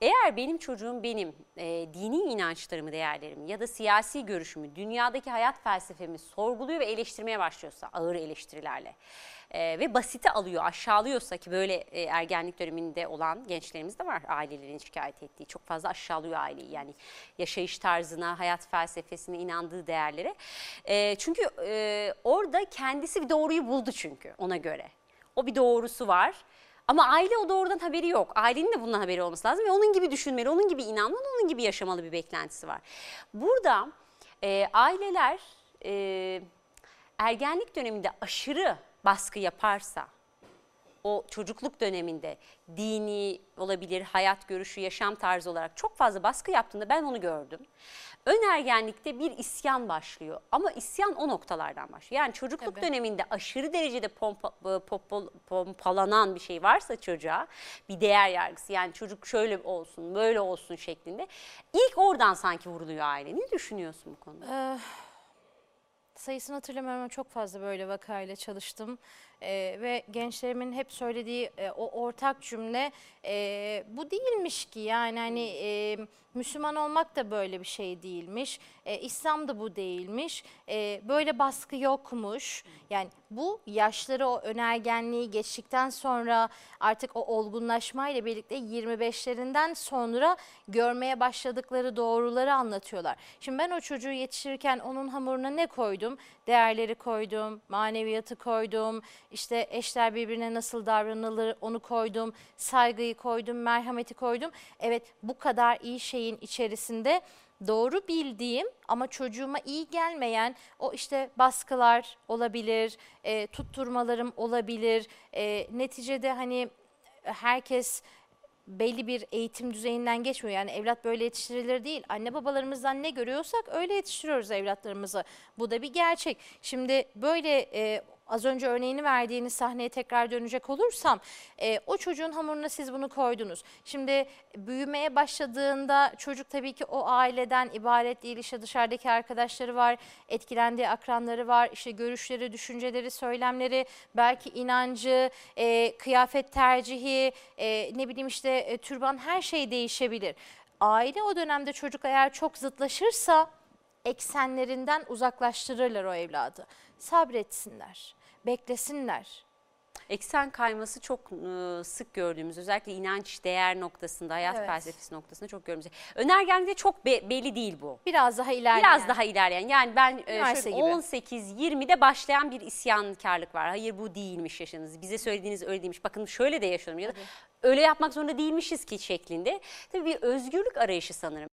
Eğer benim çocuğum benim e, dini inançlarımı, değerlerimi ya da siyasi görüşümü, dünyadaki hayat felsefemi sorguluyor ve eleştirmeye başlıyorsa ağır eleştirilerle e, ve basite alıyor, aşağılıyorsa ki böyle e, ergenlik döneminde olan gençlerimiz de var ailelerin şikayet ettiği. Çok fazla aşağılıyor aileyi yani yaşayış tarzına, hayat felsefesine, inandığı değerlere. E, çünkü e, orada kendisi bir doğruyu buldu çünkü ona göre. O bir doğrusu var. Ama aile o doğrudan haberi yok. Ailenin de bundan haberi olması lazım ve onun gibi düşünmeli, onun gibi inanmalı, onun gibi yaşamalı bir beklentisi var. Burada e, aileler e, ergenlik döneminde aşırı baskı yaparsa, o çocukluk döneminde dini olabilir, hayat görüşü, yaşam tarzı olarak çok fazla baskı yaptığında ben onu gördüm. Ön ergenlikte bir isyan başlıyor ama isyan o noktalardan başlıyor. Yani çocukluk Tabii. döneminde aşırı derecede pompa, e, popol- pompalanan bir şey varsa çocuğa bir değer yargısı yani çocuk şöyle olsun böyle olsun şeklinde ilk oradan sanki vuruluyor aile. Ne düşünüyorsun bu konuda? Sayısını hatırlamıyorum ama çok fazla böyle vakayla çalıştım. Ee, ve gençlerimin hep söylediği e, o ortak cümle e, bu değilmiş ki yani hani e, Müslüman olmak da böyle bir şey değilmiş. E, İslam da bu değilmiş. E, böyle baskı yokmuş. Yani bu yaşları o önergenliği geçtikten sonra artık o olgunlaşmayla birlikte 25'lerinden sonra görmeye başladıkları doğruları anlatıyorlar. Şimdi ben o çocuğu yetiştirirken onun hamuruna ne koydum? Değerleri koydum, maneviyatı koydum, işte eşler birbirine nasıl davranılır onu koydum, saygıyı koydum, merhameti koydum. Evet bu kadar iyi şeyin içerisinde doğru bildiğim ama çocuğuma iyi gelmeyen o işte baskılar olabilir, e, tutturmalarım olabilir. E, neticede hani herkes belli bir eğitim düzeyinden geçmiyor. Yani evlat böyle yetiştirilir değil. Anne babalarımızdan ne görüyorsak öyle yetiştiriyoruz evlatlarımızı. Bu da bir gerçek. Şimdi böyle e, az önce örneğini verdiğiniz sahneye tekrar dönecek olursam e, o çocuğun hamuruna siz bunu koydunuz. Şimdi büyümeye başladığında çocuk tabii ki o aileden ibaret değil. İşte dışarıdaki arkadaşları var, etkilendiği akranları var, işte görüşleri, düşünceleri, söylemleri, belki inancı, e, kıyafet tercihi, e, ne bileyim işte e, türban her şey değişebilir. Aile o dönemde çocuk eğer çok zıtlaşırsa eksenlerinden uzaklaştırırlar o evladı. Sabretsinler, beklesinler. Eksen kayması çok e, sık gördüğümüz özellikle inanç değer noktasında hayat Evet. felsefesi noktasında çok gördüğümüz. Önergenlikte çok be- belli değil bu. Biraz daha ilerleyen. Biraz daha ilerleyen yani ben e, Üniversite şöyle gibi. 18-20'de başlayan bir isyankarlık var. Hayır bu değilmiş yaşınız. Bize söylediğiniz öyle değilmiş. Bakın şöyle de yaşıyorum ya da öyle yapmak zorunda değilmişiz ki şeklinde. Tabii bir özgürlük arayışı sanırım.